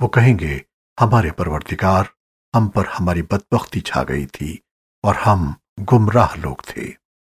وہ کہیں گے، ہمارے پروردگار ہم پر ہماری بدبختی چھا گئی تھی اور ہم گمراہ لوگ تھے۔